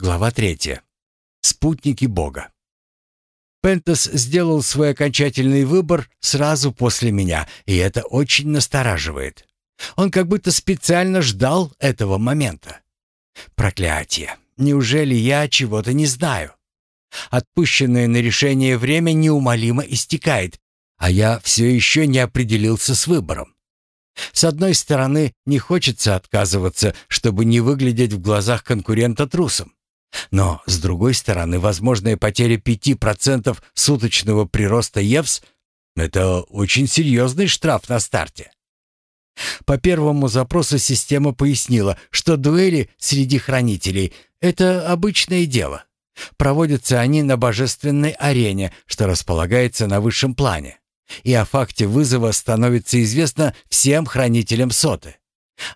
Глава третья. Спутники Бога. Пентас сделал свой окончательный выбор сразу после меня, и это очень настораживает. Он как будто специально ждал этого момента. Проклятие! Неужели я чего-то не знаю? Отпущенное на решение время неумолимо истекает, а я все еще не определился с выбором. С одной стороны, не хочется отказываться, чтобы не выглядеть в глазах конкурента трусом. Но, с другой стороны, возможная потеря 5% суточного прироста ЕВС – это очень серьезный штраф на старте. По первому запросу система пояснила, что дуэли среди хранителей – это обычное дело. Проводятся они на божественной арене, что располагается на высшем плане. И о факте вызова становится известно всем хранителям соты.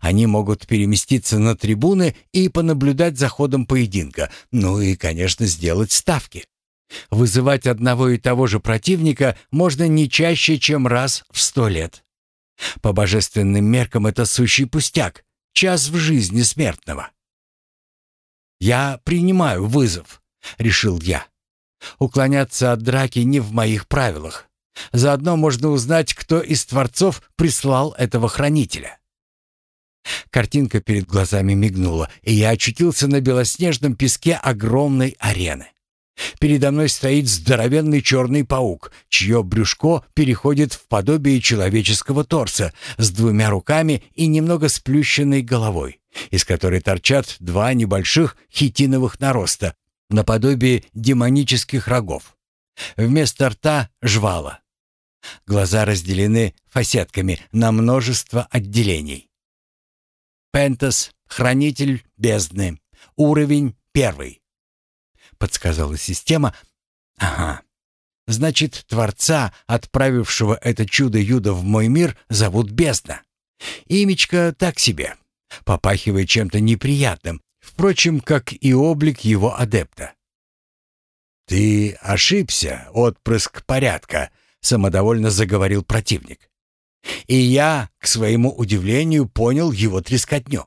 Они могут переместиться на трибуны и понаблюдать за ходом поединка, ну и, конечно, сделать ставки. Вызывать одного и того же противника можно не чаще, чем раз в сто лет. По божественным меркам это сущий пустяк, час в жизни смертного. «Я принимаю вызов», — решил я. «Уклоняться от драки не в моих правилах. Заодно можно узнать, кто из творцов прислал этого хранителя». Картинка перед глазами мигнула, и я очутился на белоснежном песке огромной арены. Передо мной стоит здоровенный черный паук, чье брюшко переходит в подобие человеческого торса с двумя руками и немного сплющенной головой, из которой торчат два небольших хитиновых нароста, наподобие демонических рогов. Вместо рта — жвала. Глаза разделены фасетками на множество отделений. Пентас, хранитель бездны. Уровень первый. Подсказала система. Ага. Значит, Творца, отправившего это чудо-юдо в мой мир, зовут Бездна. Имечко так себе. Попахивает чем-то неприятным. Впрочем, как и облик его адепта. «Ты ошибся, отпрыск порядка», — самодовольно заговорил противник. И я, к своему удивлению, понял его трескотню.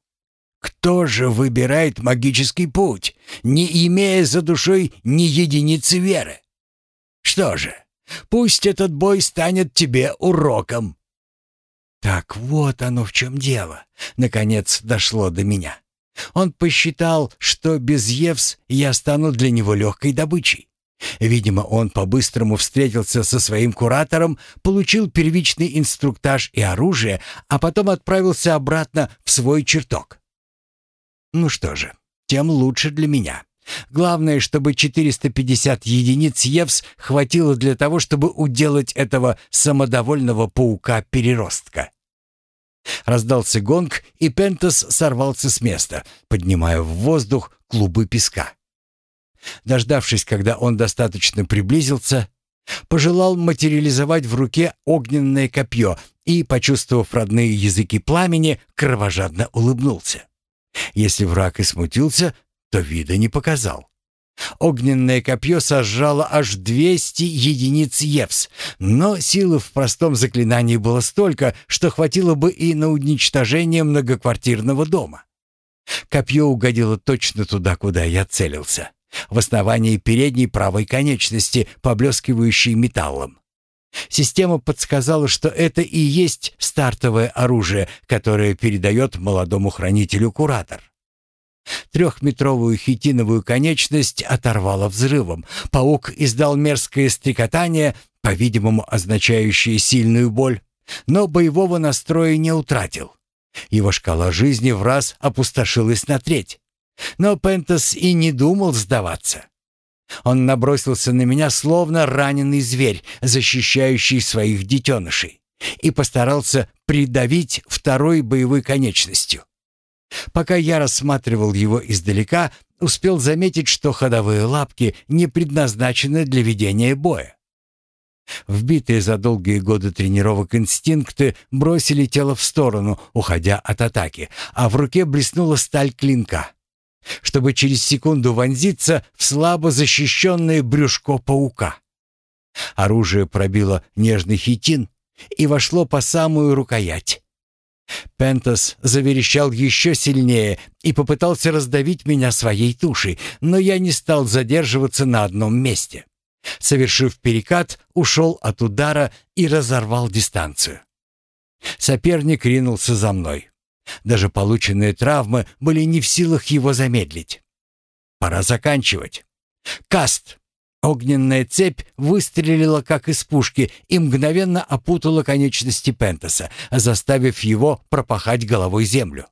Кто же выбирает магический путь, не имея за душой ни единицы веры? Что же, пусть этот бой станет тебе уроком. Так вот оно в чем дело. Наконец дошло до меня. Он посчитал, что без Евс я стану для него легкой добычей. Видимо, он по-быстрому встретился со своим куратором, получил первичный инструктаж и оружие, а потом отправился обратно в свой чертог. Ну что же, тем лучше для меня. Главное, чтобы 450 единиц ЕВС хватило для того, чтобы уделать этого самодовольного паука-переростка. Раздался гонг, и Пентас сорвался с места, поднимая в воздух клубы песка. Дождавшись, когда он достаточно приблизился, пожелал материализовать в руке огненное копье и, почувствовав родные языки пламени, кровожадно улыбнулся. Если враг и смутился, то вида не показал. Огненное копье сожжало аж 200 единиц Евс, но силы в простом заклинании было столько, что хватило бы и на уничтожение многоквартирного дома. Копье угодило точно туда, куда я целился в основании передней правой конечности, поблескивающей металлом. Система подсказала, что это и есть стартовое оружие, которое передает молодому хранителю куратор. Трехметровую хитиновую конечность оторвало взрывом. Паук издал мерзкое стрекотание, по-видимому, означающее сильную боль, но боевого настроя не утратил. Его шкала жизни в раз опустошилась на треть. Но Пентас и не думал сдаваться. Он набросился на меня, словно раненый зверь, защищающий своих детенышей, и постарался придавить второй боевой конечностью. Пока я рассматривал его издалека, успел заметить, что ходовые лапки не предназначены для ведения боя. Вбитые за долгие годы тренировок инстинкты бросили тело в сторону, уходя от атаки, а в руке блеснула сталь клинка чтобы через секунду вонзиться в слабо защищенное брюшко паука. Оружие пробило нежный хитин и вошло по самую рукоять. Пентас заверещал еще сильнее и попытался раздавить меня своей тушей, но я не стал задерживаться на одном месте. Совершив перекат, ушел от удара и разорвал дистанцию. Соперник ринулся за мной. Даже полученные травмы были не в силах его замедлить. Пора заканчивать. Каст! Огненная цепь выстрелила как из пушки и мгновенно опутала конечности Пентаса, заставив его пропахать головой землю.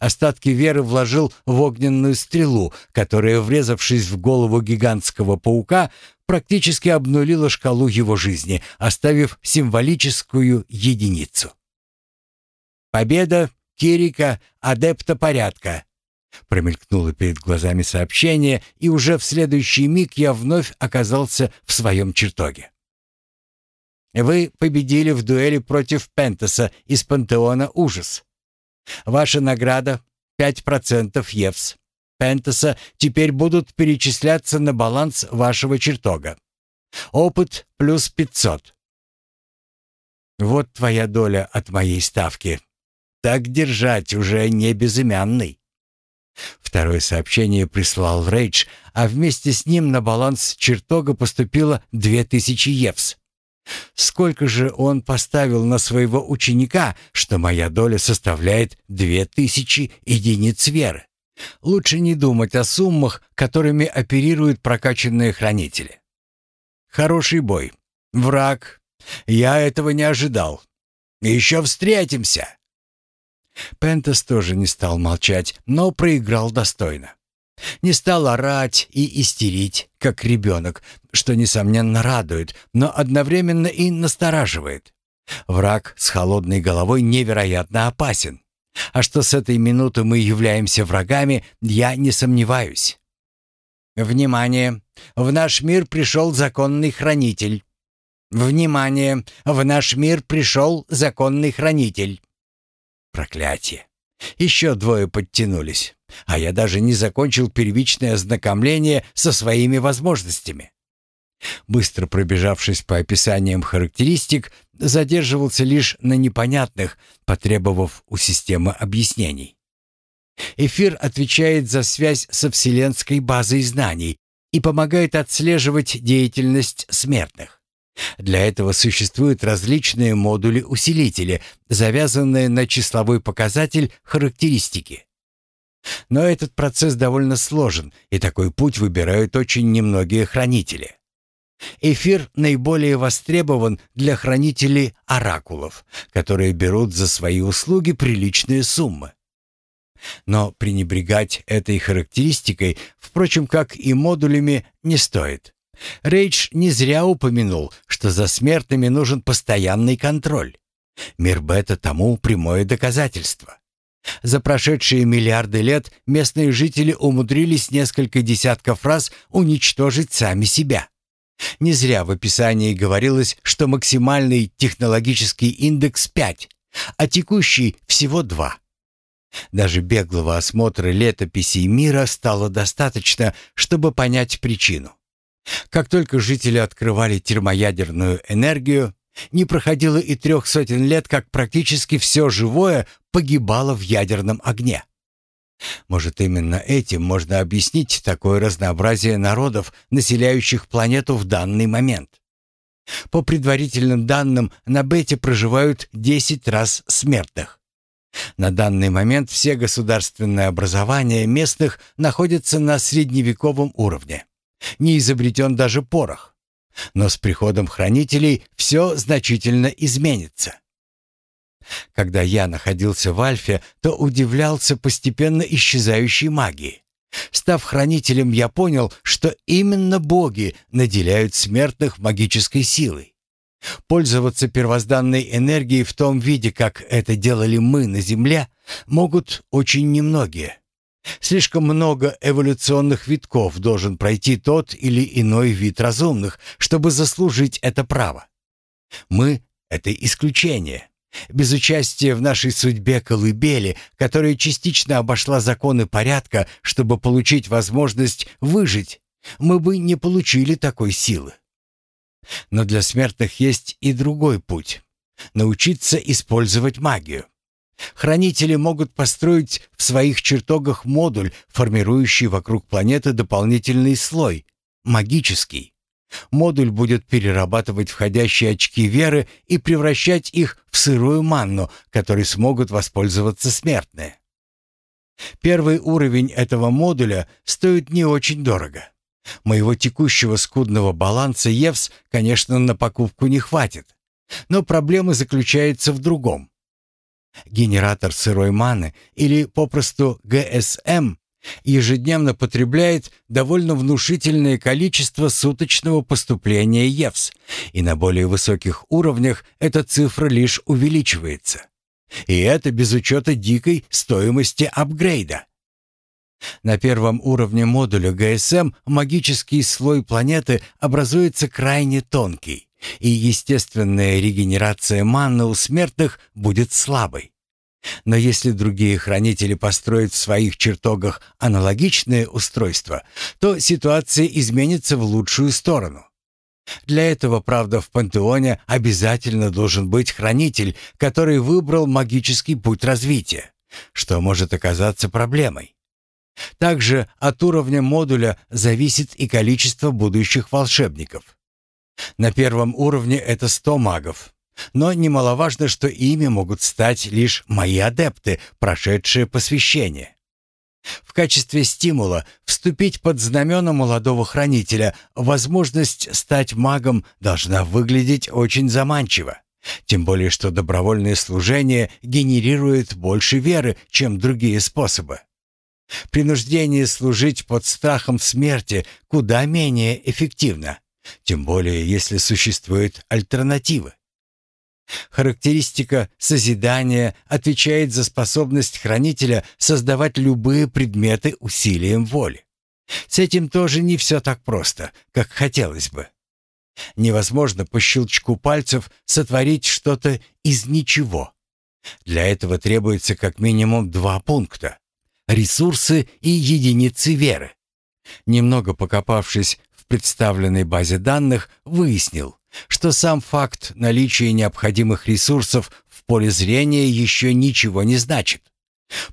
Остатки веры вложил в огненную стрелу, которая, врезавшись в голову гигантского паука, практически обнулила шкалу его жизни, оставив символическую единицу. «Победа Кирика, адепта порядка!» Промелькнуло перед глазами сообщение, и уже в следующий миг я вновь оказался в своем чертоге. Вы победили в дуэли против Пентаса из пантеона «Ужас». Ваша награда — 5% ЕВС. Пентаса теперь будут перечисляться на баланс вашего чертога. Опыт плюс 500. Вот твоя доля от моей ставки. Так держать уже не безымянный. Второе сообщение прислал Рейдж, а вместе с ним на баланс чертога поступило две тысячи евс. Сколько же он поставил на своего ученика, что моя доля составляет две тысячи единиц веры? Лучше не думать о суммах, которыми оперируют прокачанные хранители. Хороший бой. Враг. Я этого не ожидал. Еще встретимся. Пентас тоже не стал молчать, но проиграл достойно. Не стал орать и истерить, как ребенок, что, несомненно, радует, но одновременно и настораживает. Враг с холодной головой невероятно опасен. А что с этой минуты мы являемся врагами, я не сомневаюсь. Внимание! В наш мир пришел законный хранитель. Внимание! В наш мир пришел законный хранитель. Проклятие! Еще двое подтянулись, а я даже не закончил первичное ознакомление со своими возможностями. Быстро пробежавшись по описаниям характеристик, задерживался лишь на непонятных, потребовав у системы объяснений. Эфир отвечает за связь со вселенской базой знаний и помогает отслеживать деятельность смертных. Для этого существуют различные модули-усилители, завязанные на числовой показатель характеристики. Но этот процесс довольно сложен, и такой путь выбирают очень немногие хранители. Эфир наиболее востребован для хранителей оракулов, которые берут за свои услуги приличные суммы. Но пренебрегать этой характеристикой, впрочем, как и модулями, не стоит. Рейдж не зря упомянул, что за смертными нужен постоянный контроль. Мир Бета тому прямое доказательство. За прошедшие миллиарды лет местные жители умудрились несколько десятков раз уничтожить сами себя. Не зря в описании говорилось, что максимальный технологический индекс 5, а текущий всего 2. Даже беглого осмотра летописей мира стало достаточно, чтобы понять причину. Как только жители открывали термоядерную энергию, не проходило и трех сотен лет, как практически все живое погибало в ядерном огне. Может, именно этим можно объяснить такое разнообразие народов, населяющих планету в данный момент. По предварительным данным, на Бете проживают 10 раз смертных. На данный момент все государственные образования местных находятся на средневековом уровне. Не изобретен даже порох. Но с приходом хранителей все значительно изменится. Когда я находился в Альфе, то удивлялся постепенно исчезающей магии. Став хранителем, я понял, что именно боги наделяют смертных магической силой. Пользоваться первозданной энергией в том виде, как это делали мы на Земле, могут очень немногие. Слишком много эволюционных витков должен пройти тот или иной вид разумных, чтобы заслужить это право. Мы — это исключение. Без участия в нашей судьбе колыбели, которая частично обошла законы порядка, чтобы получить возможность выжить, мы бы не получили такой силы. Но для смертных есть и другой путь — научиться использовать магию. Хранители могут построить в своих чертогах модуль, формирующий вокруг планеты дополнительный слой, магический. Модуль будет перерабатывать входящие очки веры и превращать их в сырую манну, которой смогут воспользоваться смертные. Первый уровень этого модуля стоит не очень дорого. Моего текущего скудного баланса ЕВС, конечно, на покупку не хватит. Но проблема заключается в другом. Генератор сырой маны или попросту ГСМ ежедневно потребляет довольно внушительное количество суточного поступления ЕВС, и на более высоких уровнях эта цифра лишь увеличивается. И это без учета дикой стоимости апгрейда. На первом уровне модуля ГСМ магический слой планеты образуется крайне тонкий, и естественная регенерация манны у смертных будет слабой. Но если другие хранители построят в своих чертогах аналогичное устройство, то ситуация изменится в лучшую сторону. Для этого, правда, в пантеоне обязательно должен быть хранитель, который выбрал магический путь развития, что может оказаться проблемой. Также от уровня модуля зависит и количество будущих волшебников. На первом уровне это 100 магов, но немаловажно, что ими могут стать лишь мои адепты, прошедшие посвящение. В качестве стимула вступить под знамена молодого хранителя возможность стать магом должна выглядеть очень заманчиво. Тем более, что добровольное служение генерирует больше веры, чем другие способы. Принуждение служить под страхом смерти куда менее эффективно, тем более если существуют альтернативы. Характеристика созидания отвечает за способность хранителя создавать любые предметы усилием воли. С этим тоже не все так просто, как хотелось бы. Невозможно по щелчку пальцев сотворить что-то из ничего. Для этого требуется как минимум два пункта — ресурсы и единицы веры. Немного покопавшись представленной базе данных, выяснил, что сам факт наличия необходимых ресурсов в поле зрения еще ничего не значит.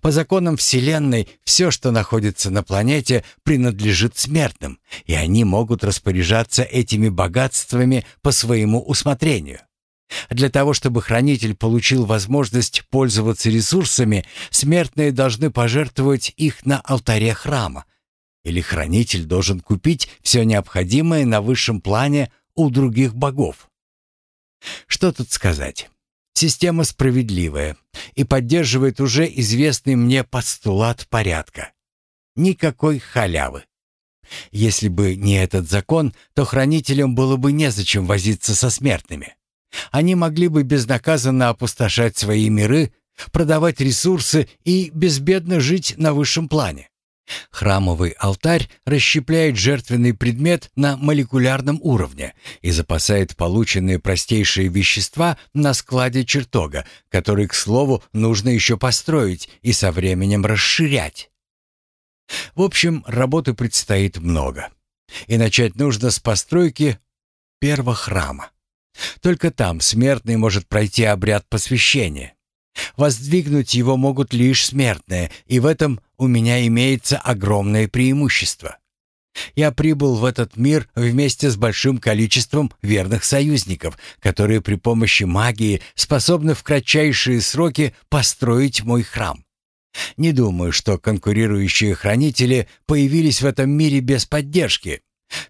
По законам Вселенной все, что находится на планете, принадлежит смертным, и они могут распоряжаться этими богатствами по своему усмотрению. Для того, чтобы хранитель получил возможность пользоваться ресурсами, смертные должны пожертвовать их на алтаре храма. Или хранитель должен купить все необходимое на высшем плане у других богов. Что тут сказать? Система справедливая и поддерживает уже известный мне постулат порядка. Никакой халявы. Если бы не этот закон, то хранителям было бы незачем возиться со смертными. Они могли бы безнаказанно опустошать свои миры, продавать ресурсы и безбедно жить на высшем плане. Храмовый алтарь расщепляет жертвенный предмет на молекулярном уровне и запасает полученные простейшие вещества на складе чертога, который, к слову, нужно еще построить и со временем расширять. В общем, работы предстоит много. И начать нужно с постройки первого храма. Только там смертный может пройти обряд посвящения. Воздвигнуть его могут лишь смертные, и в этом у меня имеется огромное преимущество. Я прибыл в этот мир вместе с большим количеством верных союзников, которые при помощи магии способны в кратчайшие сроки построить мой храм. Не думаю, что конкурирующие хранители появились в этом мире без поддержки.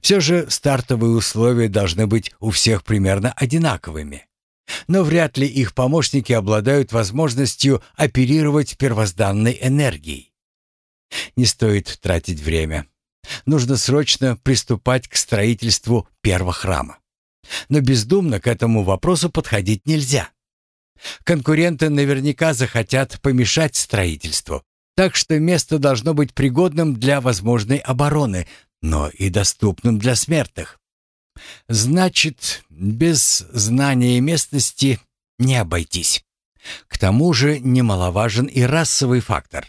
Все же стартовые условия должны быть у всех примерно одинаковыми. Но вряд ли их помощники обладают возможностью оперировать первозданной энергией. Не стоит тратить время. Нужно срочно приступать к строительству первого храма. Но бездумно к этому вопросу подходить нельзя. Конкуренты наверняка захотят помешать строительству, так что место должно быть пригодным для возможной обороны, но и доступным для смертных. Значит, без знания местности не обойтись. К тому же немаловажен и расовый фактор.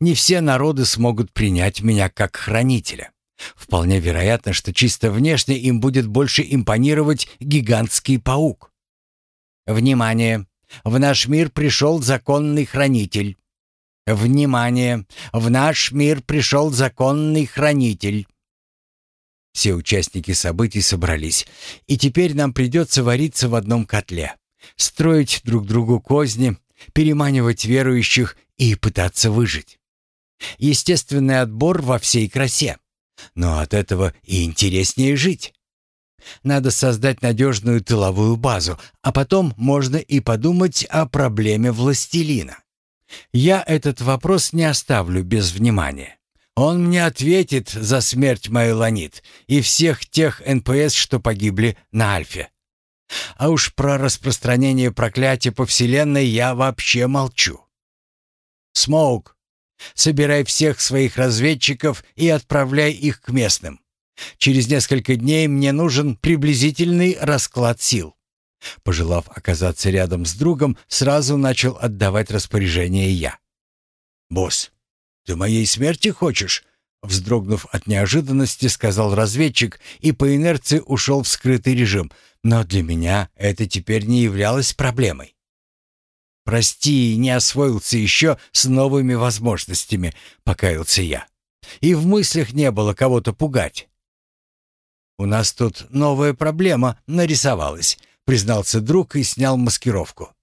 Не все народы смогут принять меня как хранителя. Вполне вероятно, что чисто внешне им будет больше импонировать гигантский паук. Внимание! В наш мир пришел законный хранитель. Внимание! В наш мир пришел законный хранитель. Все участники событий собрались, и теперь нам придется вариться в одном котле, строить друг другу козни, переманивать верующих и пытаться выжить. Естественный отбор во всей красе. Но от этого и интереснее жить. Надо создать надежную тыловую базу, а потом можно и подумать о проблеме властелина. Я этот вопрос не оставлю без внимания. Он мне ответит за смерть Майланит и всех тех НПС, что погибли на Альфе. А уж про распространение проклятия по Вселенной я вообще молчу. Смоук, собирай всех своих разведчиков и отправляй их к местным. Через несколько дней мне нужен приблизительный расклад сил. Пожелав оказаться рядом с другом, сразу начал отдавать распоряжение я. «Босс, ты моей смерти хочешь?» Вздрогнув от неожиданности, сказал разведчик и по инерции ушел в скрытый режим, но для меня это теперь не являлось проблемой. «Прости, не освоился еще с новыми возможностями», — покаялся я. «И в мыслях не было кого-то пугать». «У нас тут новая проблема нарисовалась», — признался друг и снял маскировку.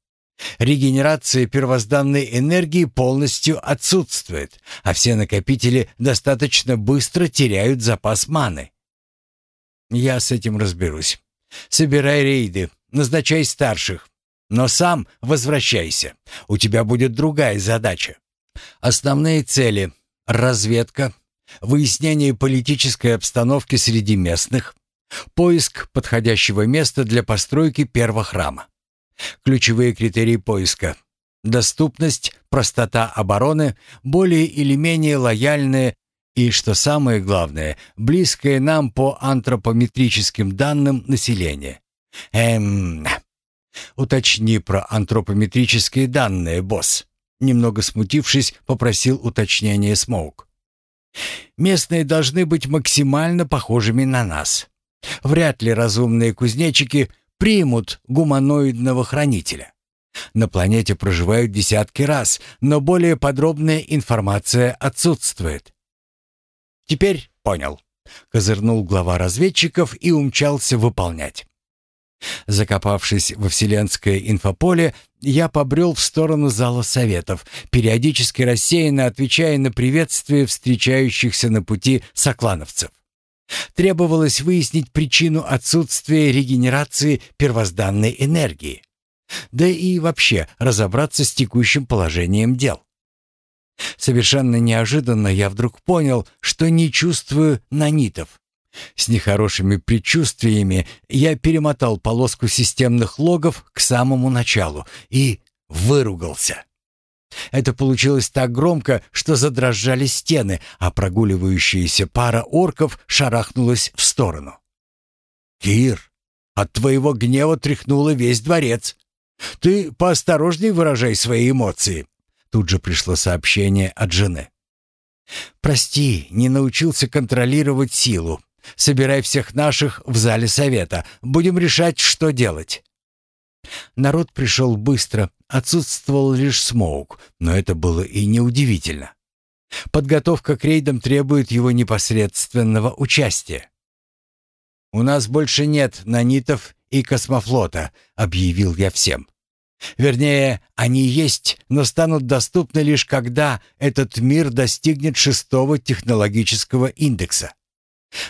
Регенерация первозданной энергии полностью отсутствует, а все накопители достаточно быстро теряют запас маны. Я с этим разберусь. Собирай рейды, назначай старших. Но сам возвращайся. У тебя будет другая задача. Основные цели — разведка, выяснение политической обстановки среди местных, поиск подходящего места для постройки первого храма. Ключевые критерии поиска – доступность, простота обороны, более или менее лояльное и, что самое главное, близкое нам по антропометрическим данным население. Эм... Уточни про антропометрические данные, босс. Немного смутившись, попросил уточнение Смоук. Местные должны быть максимально похожими на нас. Вряд ли разумные кузнечики примут гуманоидного хранителя. На планете проживают десятки раз, но более подробная информация отсутствует. «Теперь понял», — козырнул глава разведчиков и умчался выполнять. Закопавшись во вселенское инфополе, я побрел в сторону зала советов, периодически рассеянно отвечая на приветствия встречающихся на пути соклановцев. Требовалось выяснить причину отсутствия регенерации первозданной энергии. Да и вообще разобраться с текущим положением дел. Совершенно неожиданно я вдруг понял, что не чувствую нанитов. С нехорошими предчувствиями я перемотал полоску системных логов к самому началу и выругался. Это получилось так громко, что задрожали стены, а прогуливающаяся пара орков шарахнулась в сторону. «Кир, от твоего гнева тряхнуло весь дворец. Ты поосторожней выражай свои эмоции». Тут же пришло сообщение от жены. «Прости, не научился контролировать силу. Собирай всех наших в зале совета. Будем решать, что делать». Народ пришел быстро, отсутствовал лишь Смоук, но это было и неудивительно. Подготовка к рейдам требует его непосредственного участия. «У нас больше нет нанитов и космофлота», — объявил я всем. Вернее, они есть, но станут доступны лишь когда этот мир достигнет шестого технологического индекса.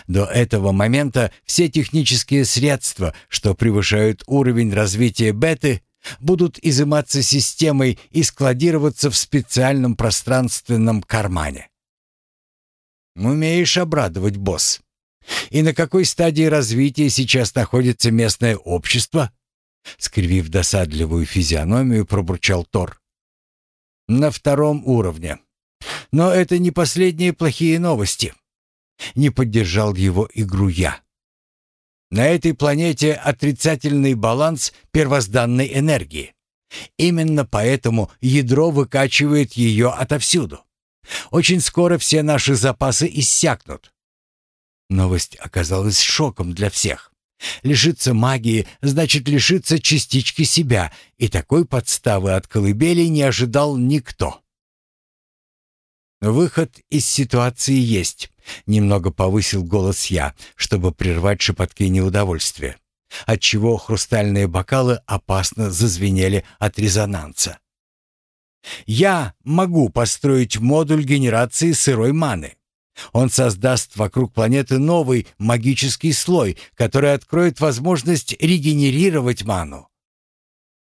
До этого момента все технические средства, что превышают уровень развития беты, будут изыматься системой и складироваться в специальном пространственном кармане. Умеешь обрадовать, босс. И на какой стадии развития сейчас находится местное общество? Скривив досадливую физиономию, пробурчал Тор. На втором уровне. Но это не последние плохие новости. Не поддержал его игру я. На этой планете отрицательный баланс первозданной энергии. Именно поэтому ядро выкачивает ее отовсюду. Очень скоро все наши запасы иссякнут. Новость оказалась шоком для всех. Лишиться магии значит лишиться частички себя, и такой подставы от колыбели не ожидал никто. «Выход из ситуации есть», — немного повысил голос я, чтобы прервать шепотки неудовольствия, отчего хрустальные бокалы опасно зазвенели от резонанса. «Я могу построить модуль генерации сырой маны. Он создаст вокруг планеты новый магический слой, который откроет возможность регенерировать ману.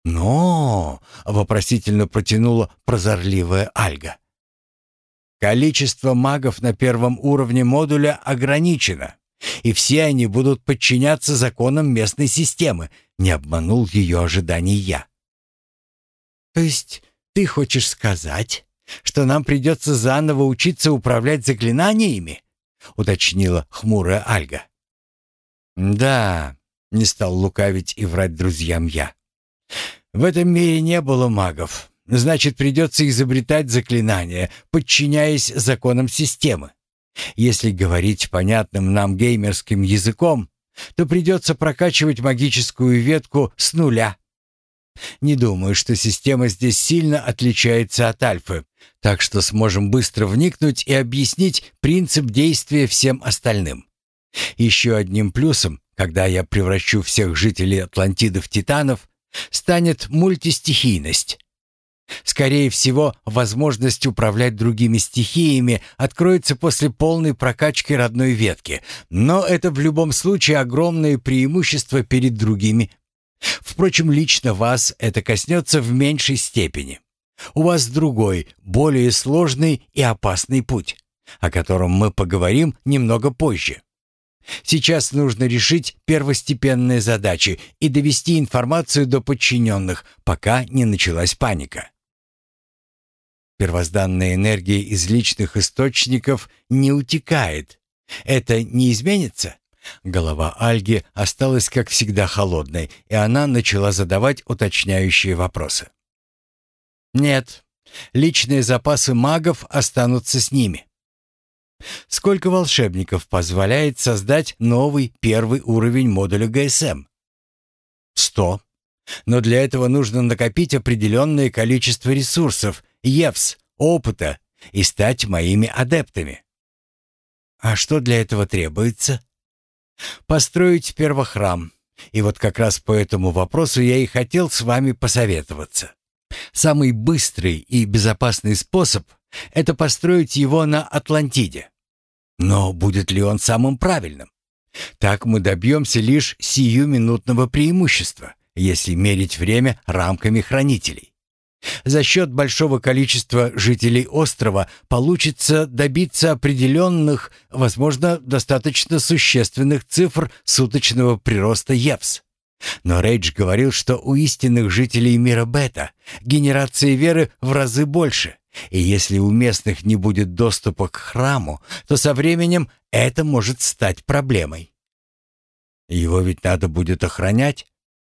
«Но!» — вопросительно протянула прозорливая Альга. «Количество магов на первом уровне модуля ограничено, и все они будут подчиняться законам местной системы», — не обманул ее ожиданий я. «То есть ты хочешь сказать, что нам придется заново учиться управлять заклинаниями?» — уточнила хмурая Альга. «Да», — не стал лукавить и врать друзьям я. «В этом мире не было магов. Значит, придется изобретать заклинания, подчиняясь законам системы. Если говорить понятным нам геймерским языком, то придется прокачивать магическую ветку с нуля. Не думаю, что система здесь сильно отличается от альфы, так что сможем быстро вникнуть и объяснить принцип действия всем остальным. Еще одним плюсом, когда я превращу всех жителей Атлантиды в титанов, станет мультистихийность. Скорее всего, возможность управлять другими стихиями откроется после полной прокачки родной ветки, но это в любом случае огромное преимущество перед другими Впрочем, лично вас это коснется в меньшей степени. У вас другой, более сложный и опасный путь, о котором мы поговорим немного позже. Сейчас нужно решить первостепенные задачи и довести информацию до подчиненных, пока не началась паника. Первозданная энергия из личных источников не утекает. Это не изменится? Голова Альги осталась, как всегда, холодной, и она начала задавать уточняющие вопросы. «Нет, личные запасы магов останутся с ними. Сколько волшебников позволяет создать новый первый уровень модуля ГСМ? Сто. Но для этого нужно накопить определенное количество ресурсов, ЕВС, опыта и стать моими адептами. А что для этого требуется? Построить первохрам. И вот как раз по этому вопросу я и хотел с вами посоветоваться. Самый быстрый и безопасный способ — это построить его на Атлантиде. Но будет ли он самым правильным? Так мы добьемся лишь сиюминутного преимущества, если мерить время рамками хранителей. За счет большого количества жителей острова получится добиться определенных, возможно, достаточно существенных цифр суточного прироста ЕВС. Но Рейдж говорил, что у истинных жителей мира Бета генерация веры в разы больше, и если у местных не будет доступа к храму, то со временем это может стать проблемой. «Его ведь надо будет охранять.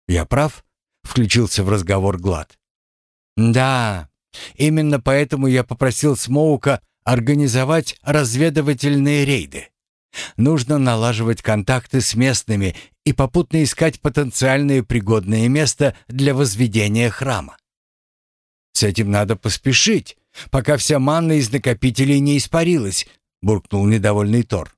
Я прав?» — включился в разговор Глад. Да, именно поэтому я попросил Смоука организовать разведывательные рейды. Нужно налаживать контакты с местными и попутно искать потенциальное пригодное место для возведения храма. С этим надо поспешить, пока вся манна из накопителей не испарилась, буркнул недовольный Тор.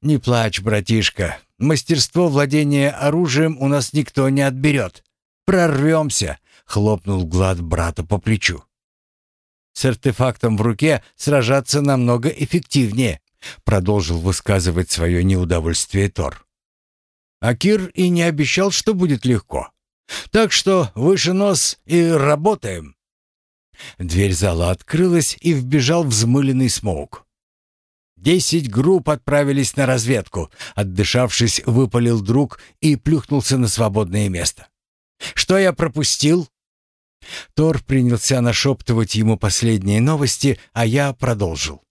Не плачь, братишка. Мастерство владения оружием у нас никто не отберет. Прорвемся, хлопнул Глад брата по плечу. «С артефактом в руке сражаться намного эффективнее», продолжил высказывать свое неудовольствие Тор. Акир и не обещал, что будет легко. Так что выше нос и работаем. Дверь зала открылась, и вбежал взмыленный смоук. Десять групп отправились на разведку. Отдышавшись, выпалил друг и плюхнулся на свободное место. «Что я пропустил?» Тор принялся нашептывать ему последние новости, а я продолжил.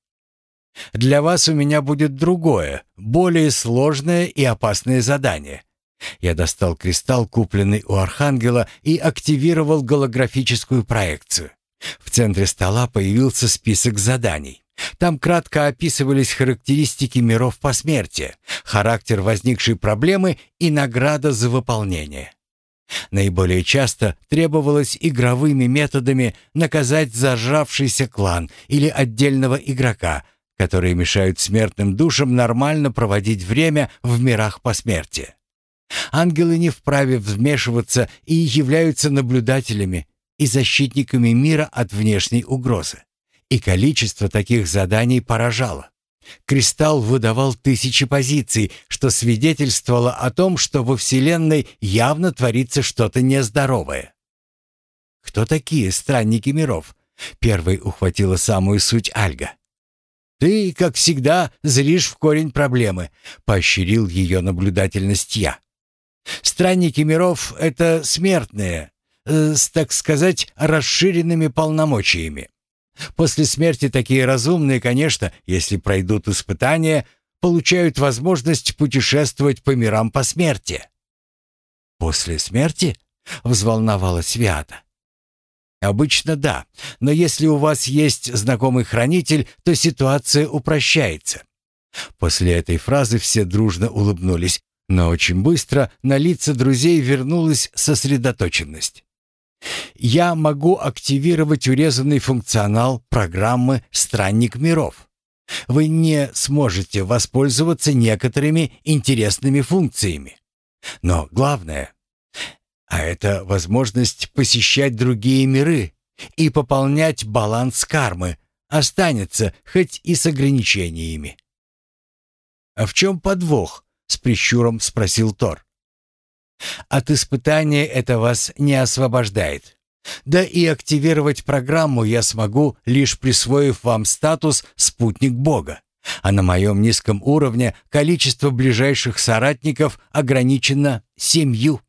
«Для вас у меня будет другое, более сложное и опасное задание». Я достал кристалл, купленный у Архангела, и активировал голографическую проекцию. В центре стола появился список заданий. Там кратко описывались характеристики миров по смерти, характер возникшей проблемы и награда за выполнение. Наиболее часто требовалось игровыми методами наказать зажравшийся клан или отдельного игрока, которые мешают смертным душам нормально проводить время в мирах по смерти. Ангелы не вправе вмешиваться и являются наблюдателями и защитниками мира от внешней угрозы. И количество таких заданий поражало. Кристалл выдавал тысячи позиций, что свидетельствовало о том, что во Вселенной явно творится что-то нездоровое. «Кто такие странники миров?» Первой ухватила самую суть Альга. «Ты, как всегда, зришь в корень проблемы», — поощрил ее наблюдательность я. «Странники миров — это смертные, э, с, так сказать, расширенными полномочиями. После смерти такие разумные, конечно, если пройдут испытания, получают возможность путешествовать по мирам по смерти. «После смерти?» — взволновалась Виата. «Обычно да, но если у вас есть знакомый хранитель, то ситуация упрощается». После этой фразы все дружно улыбнулись, но очень быстро на лица друзей вернулась сосредоточенность. Я могу активировать урезанный функционал программы «Странник миров». Вы не сможете воспользоваться некоторыми интересными функциями. Но главное, а это возможность посещать другие миры и пополнять баланс кармы, останется хоть и с ограничениями. «А в чем подвох?» — с прищуром спросил Тор. От испытания это вас не освобождает. Да и активировать программу я смогу, лишь присвоив вам статус «спутник Бога». А на моем низком уровне количество ближайших соратников ограничено семью.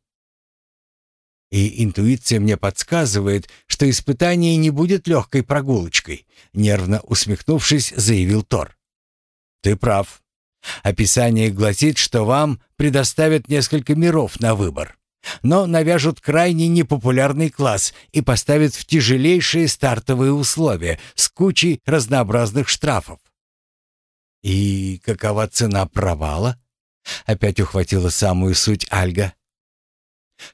И интуиция мне подсказывает, что испытание не будет легкой прогулочкой, нервно усмехнувшись, заявил Тор. Ты прав. Описание гласит, что вам предоставят несколько миров на выбор, но навяжут крайне непопулярный класс и поставят в тяжелейшие стартовые условия с кучей разнообразных штрафов. «И какова цена провала?» — опять ухватила самую суть Альга.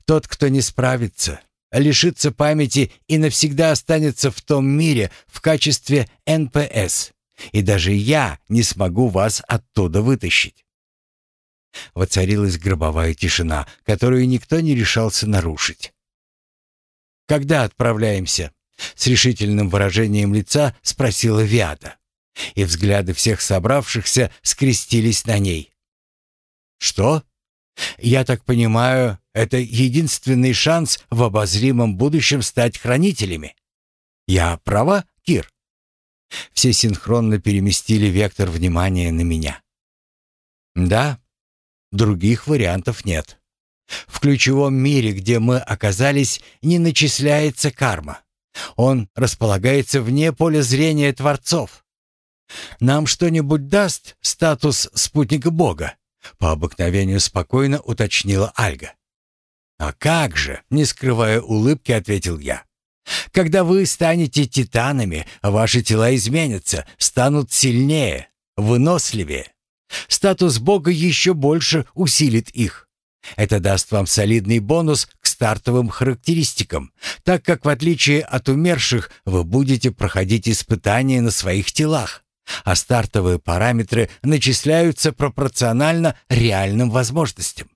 «Тот, кто не справится, лишится памяти и навсегда останется в том мире в качестве НПС. И даже я не смогу вас оттуда вытащить. Воцарилась гробовая тишина, которую никто не решался нарушить. «Когда отправляемся?» — с решительным выражением лица спросила Виата. И взгляды всех собравшихся скрестились на ней. «Что? Я так понимаю, это единственный шанс в обозримом будущем стать хранителями? Я права, Кир?» Все синхронно переместили вектор внимания на меня. Да, других вариантов нет. В ключевом мире, где мы оказались, не начисляется карма. Он располагается вне поля зрения творцов. Нам что-нибудь даст статус спутника Бога? По обыкновению спокойно уточнила Альга. «А как же?» — не скрывая улыбки, ответил я. Когда вы станете титанами, ваши тела изменятся, станут сильнее, выносливее. Статус Бога еще больше усилит их. Это даст вам солидный бонус к стартовым характеристикам, так как в отличие от умерших вы будете проходить испытания на своих телах, а стартовые параметры начисляются пропорционально реальным возможностям.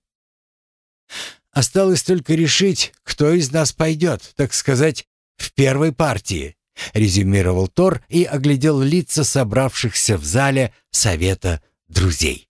Осталось только решить, кто из нас пойдет, так сказать, в первой партии», — резюмировал Тор и оглядел лица собравшихся в зале совета друзей.